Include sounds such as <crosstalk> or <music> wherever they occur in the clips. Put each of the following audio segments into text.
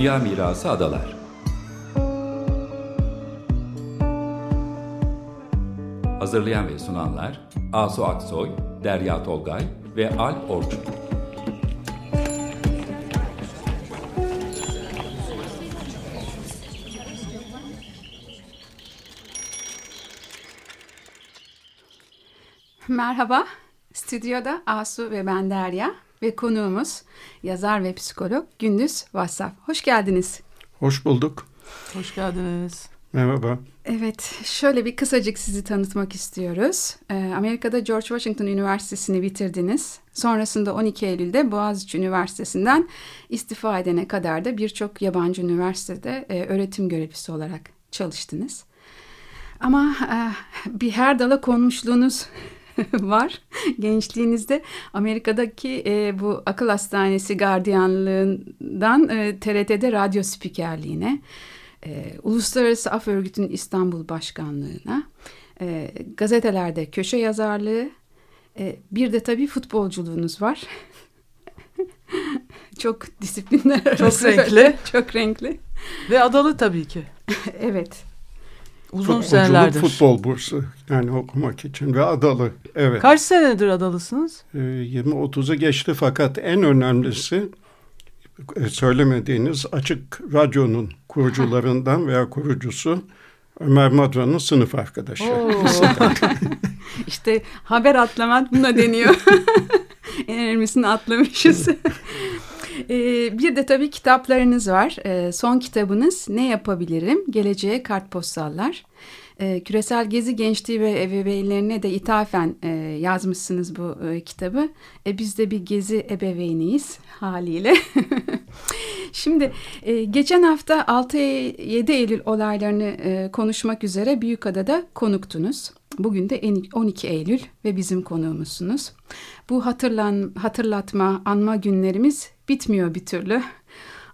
Dünya Mirası Adalar Hazırlayan ve sunanlar Asu Aksoy, Derya Tolgay ve Al Orçun. Merhaba, stüdyoda Asu ve ben Derya ve konuğumuz yazar ve psikolog Gündüz Vassaf. Hoş geldiniz. Hoş bulduk. Hoş geldiniz. Merhaba. Evet, şöyle bir kısacık sizi tanıtmak istiyoruz. Ee, Amerika'da George Washington Üniversitesi'ni bitirdiniz. Sonrasında 12 Eylül'de Boğaziçi Üniversitesi'nden istifa edene kadar da birçok yabancı üniversitede e, öğretim görevlisi olarak çalıştınız. Ama e, bir her dala konmuşluğunuz <laughs> var. Gençliğinizde Amerika'daki e, bu akıl hastanesi gardiyanlığından e, TRT'de radyo spikerliğine, e, Uluslararası Af Örgütü'nün İstanbul Başkanlığı'na, e, gazetelerde köşe yazarlığı, e, bir de tabii futbolculuğunuz var. <laughs> çok disiplinler Çok renkli. <laughs> çok renkli. Ve adalı tabii ki. evet. Uzun senelerdir. futbol bursu yani okumak için ve adalı. Evet. Kaç senedir adalısınız? Ee, 20-30'u geçti fakat en önemlisi e, söylemediğiniz açık radyonun kurucularından veya kurucusu Ömer Madra'nın sınıf arkadaşı. <laughs> işte haber atlamak buna deniyor. <laughs> en önemlisini atlamışız. <laughs> Ee, bir de tabii kitaplarınız var. Ee, son kitabınız Ne Yapabilirim? Geleceğe Kartpostallar. Ee, küresel gezi gençliği ve ebeveynlerine de ithafen e, yazmışsınız bu e, kitabı. E, biz de bir gezi ebeveyniyiz haliyle. <laughs> Şimdi e, geçen hafta 6-7 Eylül olaylarını konuşmak üzere Büyükada'da konuktunuz. Bugün de 12 Eylül ve bizim konuğumuzsunuz. Bu hatırlan, hatırlatma, anma günlerimiz bitmiyor bir türlü.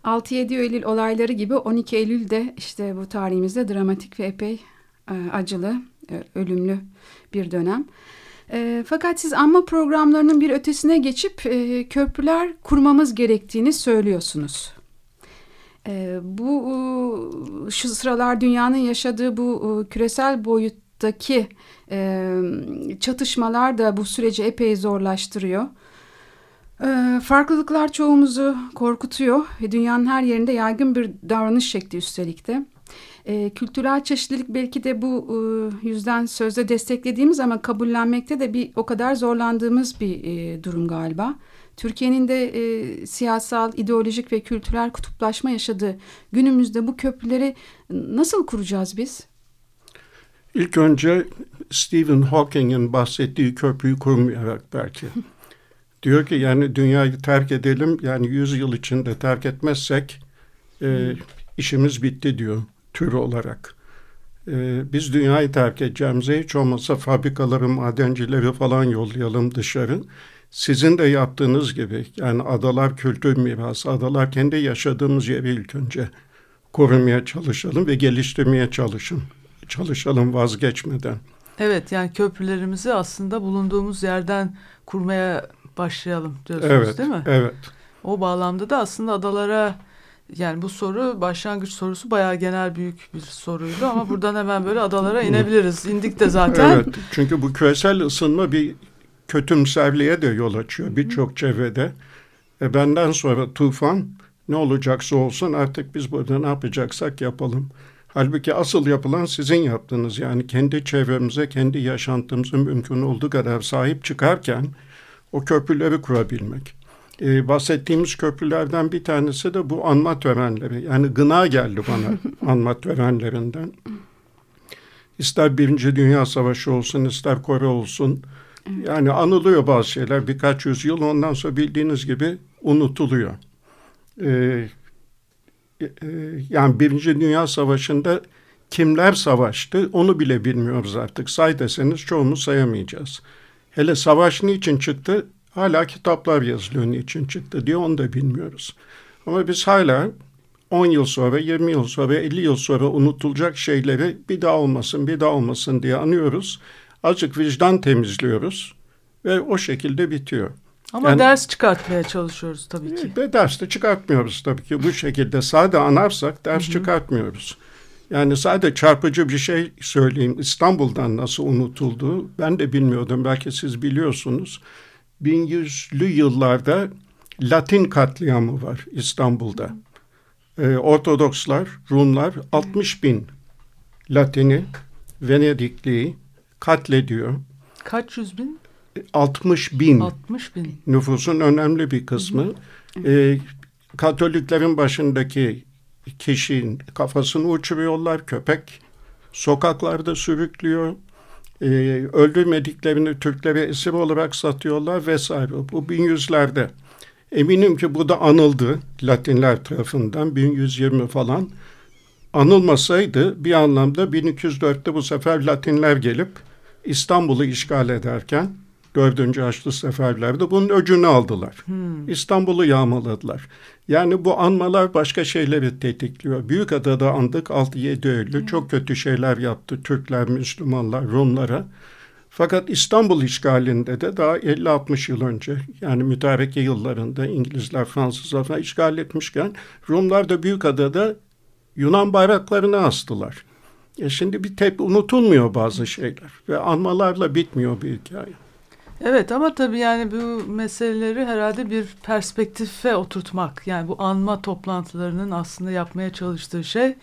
6-7 Eylül olayları gibi 12 Eylül de işte bu tarihimizde dramatik ve epey e, acılı, e, ölümlü bir dönem. E, fakat siz anma programlarının bir ötesine geçip köprüler kurmamız gerektiğini söylüyorsunuz. Bu şu sıralar dünyanın yaşadığı bu küresel boyuttaki e, çatışmalar da bu süreci epey zorlaştırıyor. E, farklılıklar çoğumuzu korkutuyor ve dünyanın her yerinde yaygın bir davranış şekli üstelik de. E, kültürel çeşitlilik belki de bu e, yüzden sözde desteklediğimiz ama kabullenmekte de bir o kadar zorlandığımız bir e, durum galiba. Türkiye'nin de e, siyasal, ideolojik ve kültürel kutuplaşma yaşadığı günümüzde bu köprüleri nasıl kuracağız biz? İlk önce Stephen Hawking'in bahsettiği köprüyü kurmayarak belki. <laughs> Diyor ki yani dünyayı terk edelim yani 100 yıl içinde terk etmezsek e, işimiz bitti diyor tür olarak. E, biz dünyayı terk edeceğimize hiç olmazsa fabrikaları, madencileri falan yollayalım dışarı. Sizin de yaptığınız gibi yani adalar kültür mirası, adalar kendi yaşadığımız yeri ilk önce korumaya çalışalım ve geliştirmeye çalışın. Çalışalım vazgeçmeden. Evet yani köprülerimizi aslında bulunduğumuz yerden kurmaya başlayalım diyorsunuz evet, değil mi? Evet. O bağlamda da aslında adalara yani bu soru başlangıç sorusu bayağı genel büyük bir soruydu ama <laughs> buradan hemen böyle adalara inebiliriz. İndik de zaten. Evet çünkü bu küresel ısınma bir kötümserliğe de yol açıyor birçok çevrede. E benden sonra tufan ne olacaksa olsun artık biz burada ne yapacaksak yapalım. Halbuki asıl yapılan sizin yaptığınız yani kendi çevremize, kendi yaşantımızın mümkün olduğu kadar sahip çıkarken o köprüleri kurabilmek. Ee, bahsettiğimiz köprülerden bir tanesi de bu anma törenleri. Yani gına geldi bana <laughs> anma törenlerinden. İster Birinci Dünya Savaşı olsun, ister Kore olsun. Yani anılıyor bazı şeyler birkaç yüzyıl ondan sonra bildiğiniz gibi unutuluyor. Ee, yani Birinci Dünya Savaşı'nda kimler savaştı onu bile bilmiyoruz artık. Say deseniz çoğunu sayamayacağız. Hele savaş niçin çıktı? Hala kitaplar yazılıyor niçin çıktı diye onu da bilmiyoruz. Ama biz hala 10 yıl sonra, 20 yıl sonra, 50 yıl sonra unutulacak şeyleri bir daha olmasın, bir daha olmasın diye anıyoruz. Azıcık vicdan temizliyoruz ve o şekilde bitiyor. Ama yani, ders çıkartmaya çalışıyoruz tabii ki. De ders de çıkartmıyoruz tabii ki. Bu şekilde sade anarsak ders Hı-hı. çıkartmıyoruz. Yani sadece çarpıcı bir şey söyleyeyim. İstanbul'dan nasıl unutuldu ben de bilmiyordum. Belki siz biliyorsunuz. 1100'lü yıllarda Latin katliamı var İstanbul'da. Ee, Ortodokslar, Rumlar 60 bin Latini, Venedikliyi katlediyor. Kaç yüz bin? 60 bin. 60 bin. Nüfusun önemli bir kısmı. Ee, Katoliklerin başındaki kişinin kafasını uçuruyorlar. Köpek sokaklarda sürüklüyor. Ee, öldürmediklerini Türklere esir olarak satıyorlar vesaire. Bu bin yüzlerde. Eminim ki bu da anıldı Latinler tarafından 1120 falan. Anılmasaydı bir anlamda 1204'te bu sefer Latinler gelip İstanbul'u işgal ederken dördüncü Haçlı seferlerde bunun öcünü aldılar. Hmm. İstanbul'u yağmaladılar. Yani bu anmalar başka şeyleri tetikliyor. Büyükada'da andık 6-7 Eylül hmm. çok kötü şeyler yaptı Türkler, Müslümanlar, Rumlara. Fakat İstanbul işgalinde de daha 50-60 yıl önce yani mütareke yıllarında İngilizler, Fransızlar falan işgal etmişken Rumlar da Büyükada'da Yunan bayraklarını astılar. E şimdi bir tep unutulmuyor bazı şeyler ve anmalarla bitmiyor bir hikaye. Evet ama tabii yani bu meseleleri herhalde bir perspektife oturtmak. Yani bu anma toplantılarının aslında yapmaya çalıştığı şey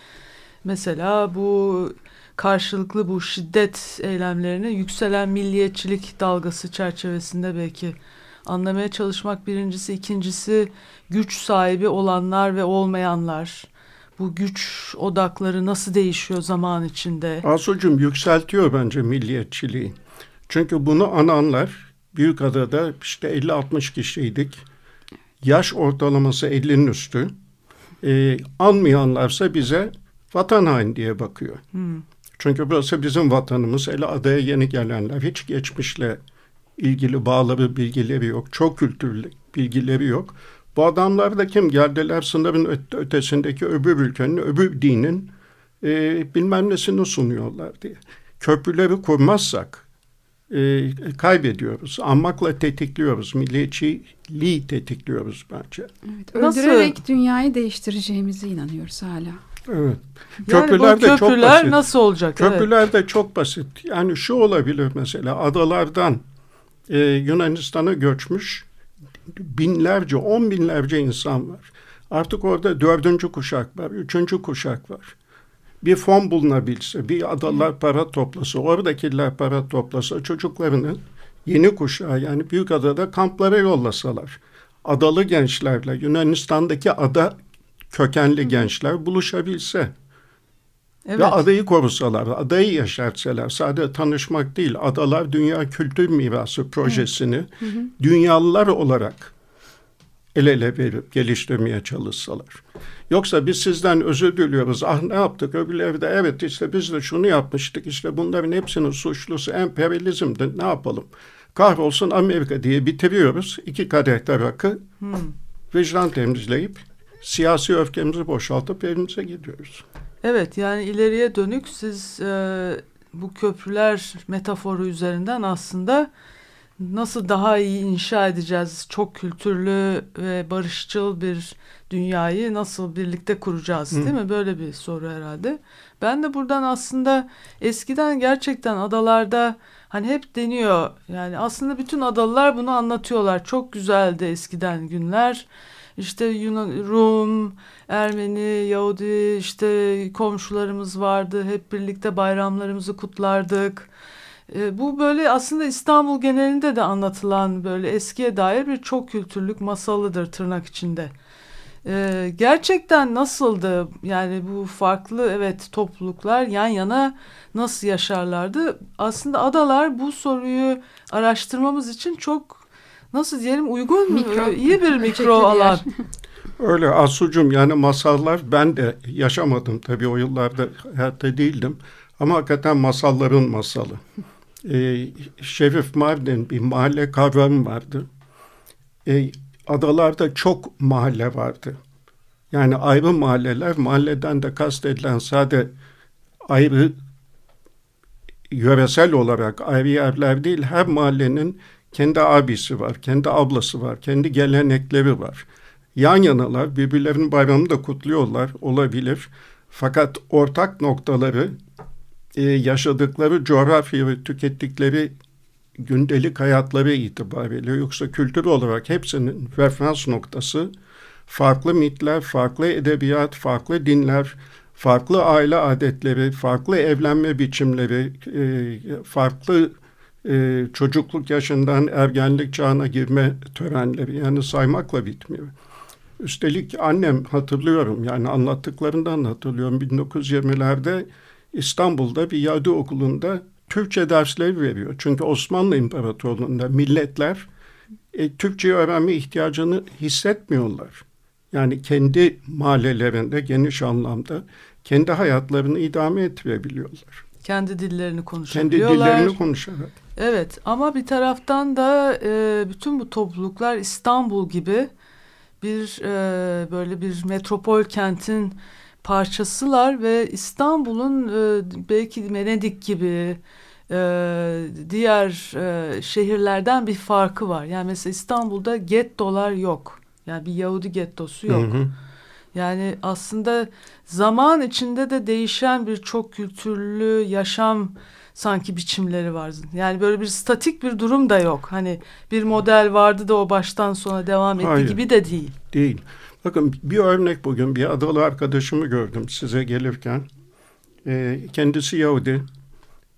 mesela bu karşılıklı bu şiddet eylemlerini yükselen milliyetçilik dalgası çerçevesinde belki anlamaya çalışmak birincisi. ikincisi güç sahibi olanlar ve olmayanlar. Bu güç odakları nasıl değişiyor zaman içinde? Asucum yükseltiyor bence milliyetçiliği. Çünkü bunu ananlar Büyükada'da işte 50-60 kişiydik. Yaş ortalaması 50'nin üstü. Ee, anmayanlarsa bize vatan hain diye bakıyor. Hmm. Çünkü burası bizim vatanımız. Hele adaya yeni gelenler hiç geçmişle ilgili bağları, bilgileri yok. Çok kültürlü bilgileri yok. Bu adamlar da kim? Geldiler sınırın ötesindeki öbür ülkenin, öbür dinin e, bilmem nesini sunuyorlar diye. Köprüleri kurmazsak e, kaybediyoruz. Anmakla tetikliyoruz. Milliyetçiliği tetikliyoruz bence. Evet, öldürerek nasıl? dünyayı değiştireceğimize inanıyoruz hala. Evet. Köprüler yani de çok basit. nasıl olacak? Köprüler evet. de çok basit. Yani şu olabilir mesela adalardan e, Yunanistan'a göçmüş binlerce, on binlerce insan var. Artık orada dördüncü kuşak var, üçüncü kuşak var. Bir fon bulunabilse, bir adalar para toplasa, oradakiler para toplasa, çocuklarını yeni kuşağı yani büyük adada kamplara yollasalar. Adalı gençlerle Yunanistan'daki ada kökenli gençler buluşabilse. Evet. Ve adayı korusalar, adayı yaşartsalar, sadece tanışmak değil, adalar Dünya Kültür Mirası projesini hı hı. dünyalılar olarak el ele verip geliştirmeye çalışsalar. Yoksa biz sizden özür diliyoruz. Ah ne yaptık öbürleri de evet işte biz de şunu yapmıştık. işte bunların hepsinin suçlusu emperyalizmdi. Ne yapalım? Kahrolsun Amerika diye bitiriyoruz. İki kadeh rakı hmm. vicdan temizleyip siyasi öfkemizi boşaltıp evimize gidiyoruz. Evet yani ileriye dönük siz e, bu köprüler metaforu üzerinden aslında nasıl daha iyi inşa edeceğiz çok kültürlü ve barışçıl bir dünyayı nasıl birlikte kuracağız Hı. değil mi? Böyle bir soru herhalde. Ben de buradan aslında eskiden gerçekten adalarda hani hep deniyor yani aslında bütün adalılar bunu anlatıyorlar. Çok güzeldi eskiden günler işte Yunan, Rum, Ermeni, Yahudi işte komşularımız vardı. Hep birlikte bayramlarımızı kutlardık. E, bu böyle aslında İstanbul genelinde de anlatılan böyle eskiye dair bir çok kültürlük masalıdır tırnak içinde. E, gerçekten nasıldı yani bu farklı evet topluluklar yan yana nasıl yaşarlardı? Aslında adalar bu soruyu araştırmamız için çok nasıl diyelim uygun mikro, iyi bir mikro alan. <laughs> Öyle Asucum yani masallar ben de yaşamadım tabii o yıllarda hayatta değildim. Ama hakikaten masalların masalı. Ee, Şerif Mardin bir mahalle kavramı vardı. Ee, adalarda çok mahalle vardı. Yani ayrı mahalleler, mahalleden de kastedilen sade ayrı yöresel olarak ayrı yerler değil, her mahallenin kendi abisi var, kendi ablası var, kendi gelenekleri var. Yan yanalar, birbirlerinin bayramını da kutluyorlar olabilir. Fakat ortak noktaları e, yaşadıkları coğrafya ve tükettikleri gündelik hayatları itibariyle yoksa kültür olarak hepsinin referans noktası farklı mitler, farklı edebiyat, farklı dinler, farklı aile adetleri, farklı evlenme biçimleri, e, farklı e, çocukluk yaşından ergenlik çağına girme törenleri yani saymakla bitmiyor. Üstelik annem hatırlıyorum yani anlattıklarından hatırlıyorum 1920'lerde İstanbul'da bir Yahudi okulunda Türkçe dersleri veriyor. Çünkü Osmanlı İmparatorluğu'nda milletler e, Türkçe öğrenme ihtiyacını hissetmiyorlar. Yani kendi mahallelerinde geniş anlamda kendi hayatlarını idame ettirebiliyorlar. Kendi dillerini konuşabiliyorlar. Kendi dillerini konuşarak. Evet ama bir taraftan da e, bütün bu topluluklar İstanbul gibi bir e, böyle bir metropol kentin parçasılar ve İstanbul'un e, belki Venedik gibi e, diğer e, şehirlerden bir farkı var. Yani mesela İstanbul'da gettolar yok. Yani bir Yahudi gettosu yok. Hı hı. Yani aslında zaman içinde de değişen bir çok kültürlü yaşam sanki biçimleri var. Yani böyle bir statik bir durum da yok. Hani bir model vardı da o baştan sona devam etti Hayır, gibi de değil. Değil. Bakın bir örnek bugün bir adalı arkadaşımı gördüm size gelirken. E, kendisi Yahudi.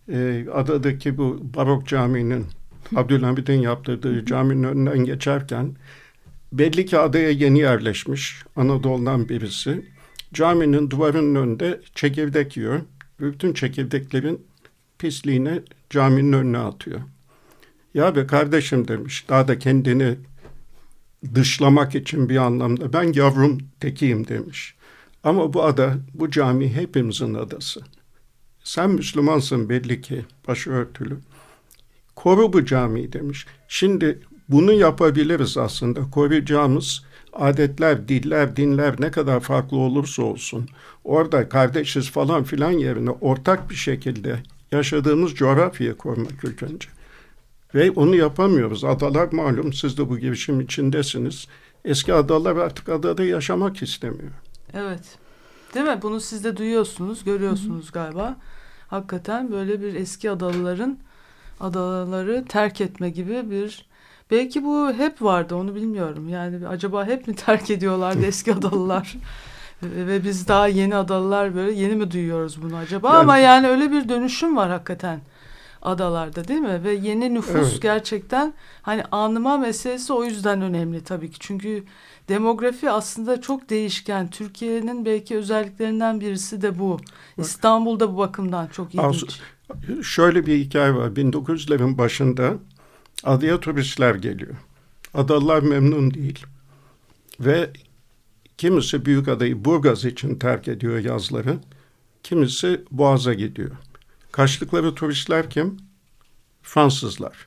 E, adadaki bu barok caminin Abdülhamid'in yaptırdığı caminin önünden geçerken belli ki adaya yeni yerleşmiş Anadolu'dan birisi. Caminin duvarının önünde çekirdek yiyor. Bütün çekirdeklerin pisliğini caminin önüne atıyor. Ya be kardeşim demiş daha da kendini dışlamak için bir anlamda ben yavrum tekiyim demiş. Ama bu ada, bu cami hepimizin adası. Sen Müslümansın belli ki başörtülü. Koru bu camiyi demiş. Şimdi bunu yapabiliriz aslında. Koruyacağımız adetler, diller, dinler ne kadar farklı olursa olsun orada kardeşiz falan filan yerine ortak bir şekilde yaşadığımız coğrafyayı korumak ilk önce. Ve onu yapamıyoruz. Adalar malum siz de bu girişim içindesiniz. Eski adalar artık adada yaşamak istemiyor. Evet. Değil mi? Bunu siz de duyuyorsunuz, görüyorsunuz Hı-hı. galiba. Hakikaten böyle bir eski adalıların adaları terk etme gibi bir belki bu hep vardı onu bilmiyorum. Yani acaba hep mi terk ediyorlardı <laughs> eski adalılar? ve biz daha yeni adalılar böyle yeni mi duyuyoruz bunu acaba? Yani, Ama yani öyle bir dönüşüm var hakikaten adalarda değil mi? Ve yeni nüfus evet. gerçekten hani anıma meselesi o yüzden önemli tabii ki. Çünkü demografi aslında çok değişken. Türkiye'nin belki özelliklerinden birisi de bu. İstanbul'da bu bakımdan çok ilginç. Şöyle bir hikaye var. 1900'lerin başında adaya turistler geliyor. Adalılar memnun değil. Ve kimisi büyük adayı Burgaz için terk ediyor yazları. Kimisi Boğaz'a gidiyor. Kaçtıkları turistler kim? Fransızlar.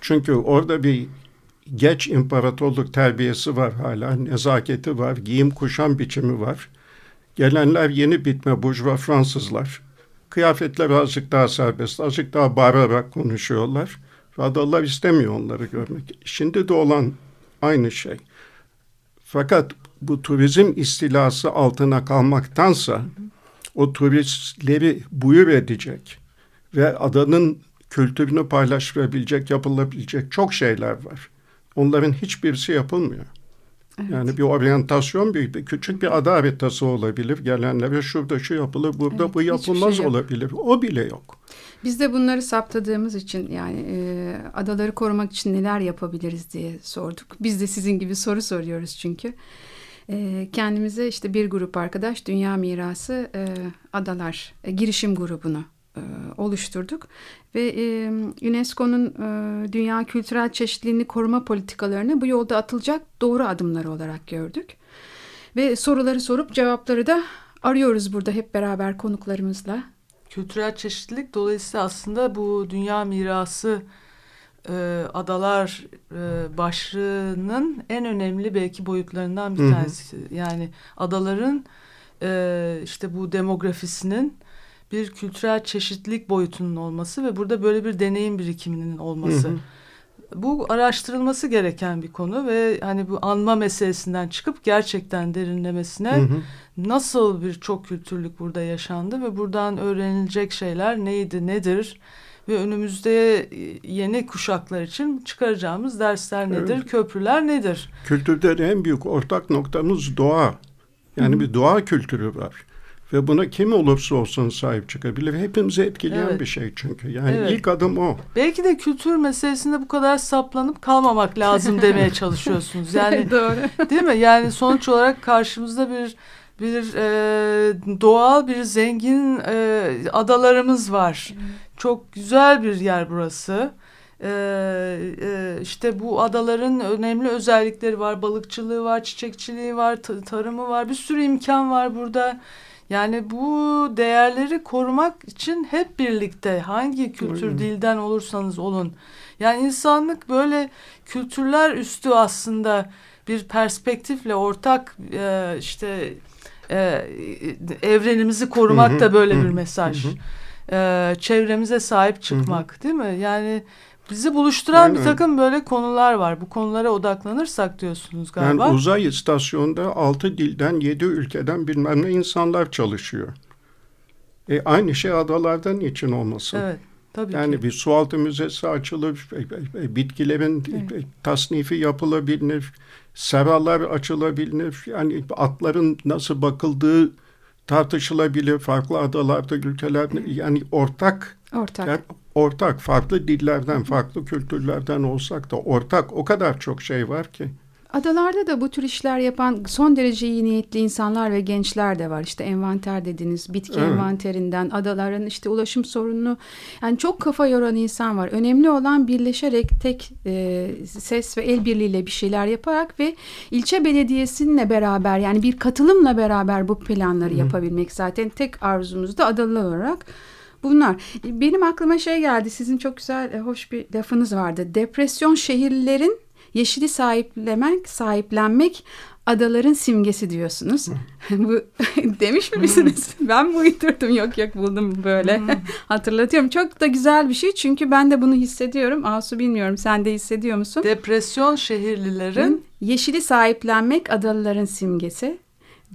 Çünkü orada bir geç imparatorluk terbiyesi var hala, nezaketi var, giyim kuşam biçimi var. Gelenler yeni bitme burjuva Fransızlar. Kıyafetler azıcık daha serbest, azıcık daha bağırarak konuşuyorlar. Ve adalılar istemiyor onları görmek. Şimdi de olan aynı şey. Fakat bu turizm istilası altına kalmaktansa o turistleri buyur edecek ve adanın kültürünü paylaşabilecek, yapılabilecek çok şeyler var. Onların hiçbirisi yapılmıyor. Evet. Yani bir oryantasyon bir, bir küçük bir ada haritası olabilir. Gelenlere şurada şu yapılır, burada evet, bu yapılmaz şey olabilir. O bile yok. Biz de bunları saptadığımız için yani e, adaları korumak için neler yapabiliriz diye sorduk. Biz de sizin gibi soru soruyoruz çünkü. E, kendimize işte bir grup arkadaş Dünya Mirası e, Adalar e, girişim grubunu e, oluşturduk ve e, UNESCO'nun e, dünya kültürel çeşitliliğini koruma politikalarını bu yolda atılacak doğru adımları olarak gördük. Ve soruları sorup cevapları da arıyoruz burada hep beraber konuklarımızla. Kültürel çeşitlilik dolayısıyla aslında bu dünya mirası e, adalar e, başlığının en önemli belki boyutlarından bir tanesi. Hı hı. Yani adaların e, işte bu demografisinin bir kültürel çeşitlilik boyutunun olması ve burada böyle bir deneyim birikiminin olması. Hı hı. bu araştırılması gereken bir konu ve hani bu anma meselesinden çıkıp gerçekten derinlemesine hı hı. nasıl bir çok kültürlük burada yaşandı ve buradan öğrenilecek şeyler neydi, nedir ve önümüzde e, yeni kuşaklar için çıkaracağımız dersler nedir, evet. köprüler nedir? Kültürde en büyük ortak noktamız doğa. Yani hı hı. bir doğa kültürü var. Ve buna kim olursa olsun sahip çıkabilir. Hepimizi etkileyen evet. bir şey çünkü. Yani evet. ilk adım o. Belki de kültür meselesinde bu kadar saplanıp kalmamak lazım demeye <laughs> çalışıyorsunuz. Yani <laughs> Doğru. Değil mi? Yani sonuç olarak karşımızda bir bir e, doğal bir zengin e, adalarımız var. Çok güzel bir yer burası. Ee, e, işte bu adaların önemli özellikleri var. Balıkçılığı var, çiçekçiliği var, tarımı var. Bir sürü imkan var burada. Yani bu değerleri korumak için hep birlikte hangi kültür Aynen. dilden olursanız olun. Yani insanlık böyle kültürler üstü aslında bir perspektifle ortak e, işte e, evrenimizi korumak da böyle bir mesaj. E, çevremize sahip çıkmak değil mi? Yani Bizi buluşturan Aynen. bir takım böyle konular var. Bu konulara odaklanırsak diyorsunuz galiba. Yani uzay istasyonunda altı dilden yedi ülkeden bilmem ne insanlar çalışıyor. E, aynı şey adalardan için olmasın. Evet. Tabii yani ki. bir sualtı müzesi açılır, e, e, e, bitkilerin evet. tasnifi yapılabilir, seralar açılabilir. Yani atların nasıl bakıldığı tartışılabilir. Farklı adalarda, ülkelerde yani ortak Ortak. Yani ortak, farklı dillerden, farklı kültürlerden olsak da ortak o kadar çok şey var ki. Adalarda da bu tür işler yapan son derece iyi niyetli insanlar ve gençler de var. İşte envanter dediniz, bitki evet. envanterinden, adaların işte ulaşım sorununu. Yani çok kafa yoran insan var. Önemli olan birleşerek tek e, ses ve el birliğiyle bir şeyler yaparak ve ilçe belediyesininle beraber yani bir katılımla beraber bu planları Hı. yapabilmek zaten tek arzumuz da adalı olarak bunlar. Benim aklıma şey geldi. Sizin çok güzel, e, hoş bir lafınız vardı. Depresyon şehirlerin yeşili sahiplemek, sahiplenmek adaların simgesi diyorsunuz. <laughs> bu <laughs> demiş mi misiniz? ben mi uydurdum? Yok yok buldum böyle. Hatırlatıyorum. Çok da güzel bir şey çünkü ben de bunu hissediyorum. Asu bilmiyorum sen de hissediyor musun? Depresyon şehirlilerin yeşili sahiplenmek adalıların simgesi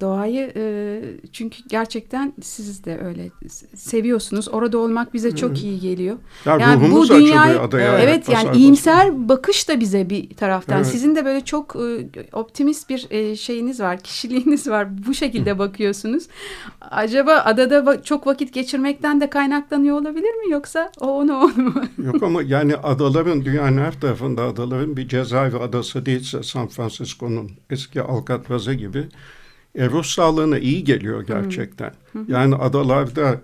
doğayı e, çünkü gerçekten siz de öyle seviyorsunuz. Orada olmak bize çok iyi geliyor. Ya yani bu dünya adaya. Evet yani iyimser bakış da bize bir taraftan. Evet. Sizin de böyle çok e, optimist bir e, şeyiniz var, kişiliğiniz var. Bu şekilde bakıyorsunuz. Acaba adada çok vakit geçirmekten de kaynaklanıyor olabilir mi yoksa o onu onu mu? <laughs> Yok ama yani adaların dünyanın her tarafında adaların bir cezaevi adası değilse San Francisco'nun eski Alcatraz'ı gibi e, ruh sağlığına iyi geliyor gerçekten. Hı hı. Yani adalarda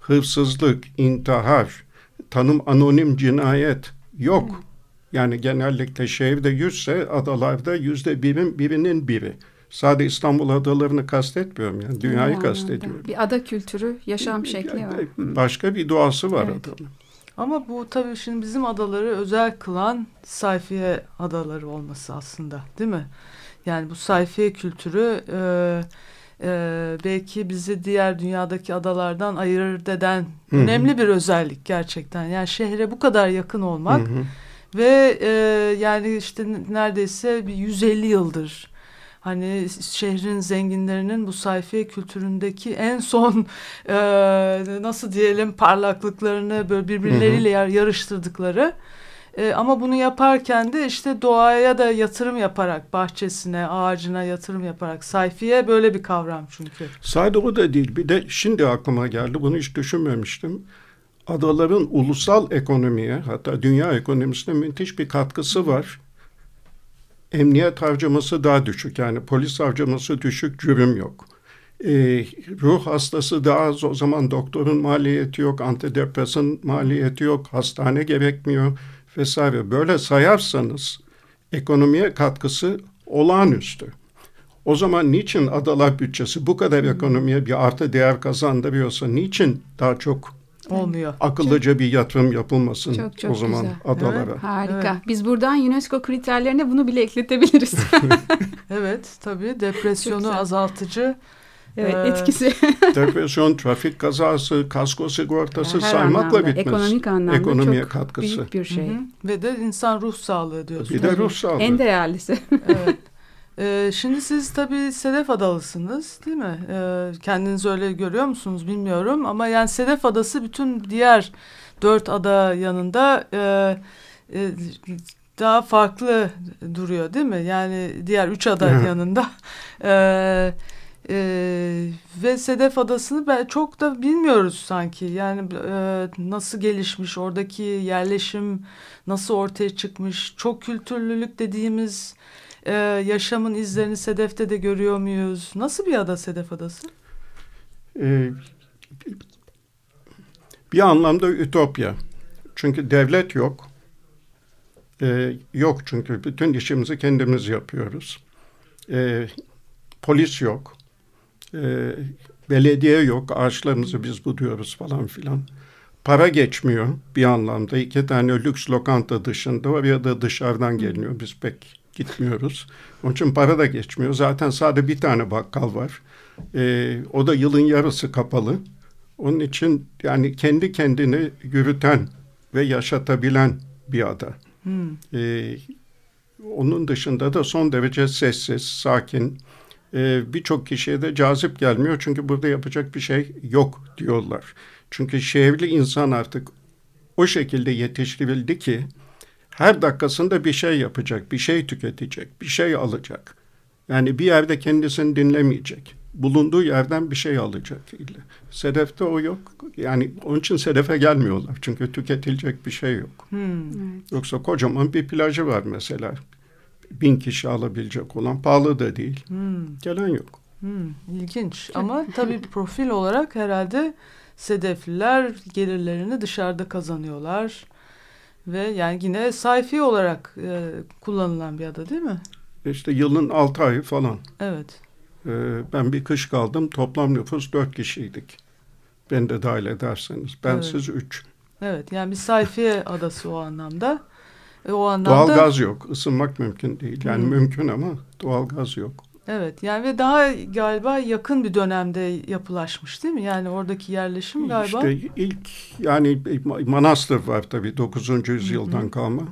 hırsızlık, intihar, tanım anonim cinayet yok. Hı. Yani genellikle şehirde yüzse adalarda yüzde birin birinin biri. Sadece İstanbul adalarını kastetmiyorum yani dünyayı yani, kastediyorum. Bir ada kültürü, yaşam şekli var. Başka bir doğası var evet. adanın. Ama bu tabii şimdi bizim adaları özel kılan sayfiye adaları olması aslında değil mi? Yani bu sayfiye kültürü e, e, belki bizi diğer dünyadaki adalardan ayırt eden Hı -hı. önemli bir özellik gerçekten. Yani şehre bu kadar yakın olmak Hı -hı. ve e, yani işte neredeyse bir 150 yıldır hani şehrin zenginlerinin bu sayfiye kültüründeki en son e, nasıl diyelim parlaklıklarını böyle birbirleriyle hı hı. yarıştırdıkları e, ama bunu yaparken de işte doğaya da yatırım yaparak, bahçesine, ağacına yatırım yaparak, sayfiye böyle bir kavram çünkü. Sadece o da değil. Bir de şimdi aklıma geldi, bunu hiç düşünmemiştim. Adaların ulusal ekonomiye, hatta dünya ekonomisine müthiş bir katkısı var. Emniyet harcaması daha düşük. Yani polis harcaması düşük, cürüm yok. Ee, ruh hastası daha az o zaman doktorun maliyeti yok, antidepresan maliyeti yok, hastane gerekmiyor vesaire böyle sayarsanız ekonomiye katkısı olağanüstü. O zaman niçin adalar bütçesi bu kadar ekonomiye bir artı değer kazandırıyorsa niçin daha çok olmuyor. Akıllıca çok, bir yatırım yapılmasın çok, çok o zaman güzel. adalara. Evet, harika. Evet. Biz buradan UNESCO kriterlerine bunu bile ekletebiliriz. <laughs> evet tabii depresyonu azaltıcı Evet Ee, etkisi. <laughs> Depresyon, trafik kazası, kasko sigortası Her saymakla anlamda, bitmez. Ekonomik anlamda Ekonomiye çok katkısı. büyük bir şey. Hı hı. Ve de insan ruh sağlığı diyorsunuz. Bir de ruh sağlığı. En değerlisi. evet. <laughs> Ee, şimdi siz tabii Sedef Adalısınız değil mi? Ee, kendinizi öyle görüyor musunuz bilmiyorum ama yani Sedef Adası bütün diğer dört ada yanında e, e, daha farklı duruyor değil mi? Yani diğer üç ada Evet. <laughs> Ee, e, ve Sedef Adası'nı ben çok da bilmiyoruz sanki. Yani e, nasıl gelişmiş, oradaki yerleşim nasıl ortaya çıkmış, çok kültürlülük dediğimiz ee, yaşamın izlerini Sedef'te de görüyor muyuz? Nasıl bir ada Sedef Adası? Ee, bir anlamda ütopya. Çünkü devlet yok. Ee, yok çünkü bütün işimizi kendimiz yapıyoruz. Ee, polis yok. Ee, belediye yok. Ağaçlarımızı biz buduyoruz falan filan. Para geçmiyor bir anlamda. İki tane lüks lokanta dışında oraya da dışarıdan geliniyor. Biz pek gitmiyoruz. Onun için para da geçmiyor. Zaten sadece bir tane bakkal var. Ee, o da yılın yarısı kapalı. Onun için yani kendi kendini yürüten ve yaşatabilen bir ada. Hmm. Ee, onun dışında da son derece sessiz, sakin. Ee, Birçok kişiye de cazip gelmiyor çünkü burada yapacak bir şey yok diyorlar. Çünkü şehirli insan artık o şekilde yetiştirildi ki her dakikasında bir şey yapacak, bir şey tüketecek, bir şey alacak. Yani bir yerde kendisini dinlemeyecek. Bulunduğu yerden bir şey alacak. Sedef'te o yok. Yani onun için Sedef'e gelmiyorlar. Çünkü tüketilecek bir şey yok. Hmm. Yoksa kocaman bir plajı var mesela. Bin kişi alabilecek olan pahalı da değil. Hmm. Gelen yok. Hmm. İlginç ama tabii profil olarak herhalde Sedefliler gelirlerini dışarıda kazanıyorlar. Ve yani yine sayfi olarak e, kullanılan bir ada değil mi? İşte yılın altı ayı falan. Evet. Ee, ben bir kış kaldım. Toplam nüfus dört kişiydik. Ben de dahil ederseniz. Ben Evet. siz üç. Evet yani bir sayfiye adası o anlamda. E, o anlamda Doğal gaz yok. Isınmak mümkün değil. Yani Hı. mümkün ama doğal gaz yok. Evet yani ve daha galiba yakın bir dönemde yapılaşmış değil mi? Yani oradaki yerleşim galiba. İşte ilk yani manastır var tabii 9. yüzyıldan kalma.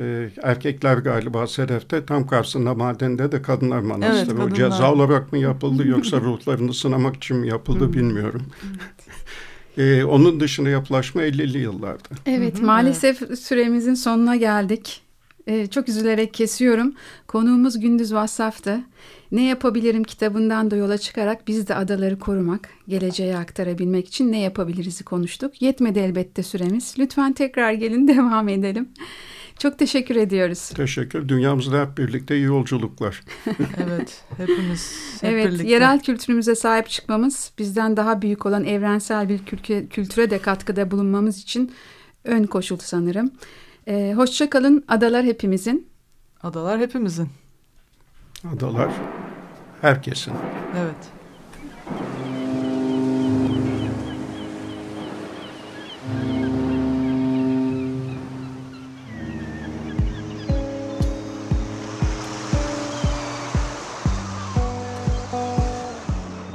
Ee, erkekler galiba Sedef'te tam karşısında madende de kadınlar manastırı. kadınlar. O ceza olarak mı yapıldı <laughs> yoksa ruhlarını sınamak için mi yapıldı bilmiyorum. Ee, onun dışında yapılaşma 50'li yıllarda. Evet Hı hı, maalesef süremizin sonuna geldik. Ee, çok üzülerek kesiyorum. Konuğumuz Gündüz Vassaf'tı. Ne yapabilirim kitabından da yola çıkarak biz de adaları korumak, geleceğe aktarabilmek için ne yapabiliriz'i konuştuk. Yetmedi elbette süremiz. Lütfen tekrar gelin <laughs> devam edelim. Çok teşekkür ediyoruz. Teşekkür. Dünyamızda hep birlikte iyi yolculuklar. <laughs> Evet hepimiz hep evet, birlikte. yerel kültürümüze sahip çıkmamız, bizden daha büyük olan evrensel bir kültüre, de katkıda bulunmamız için ön koşul sanırım. Ee, hoşça kalın, adalar hepimizin. Adalar hepimizin. Adalar herkesin. Evet.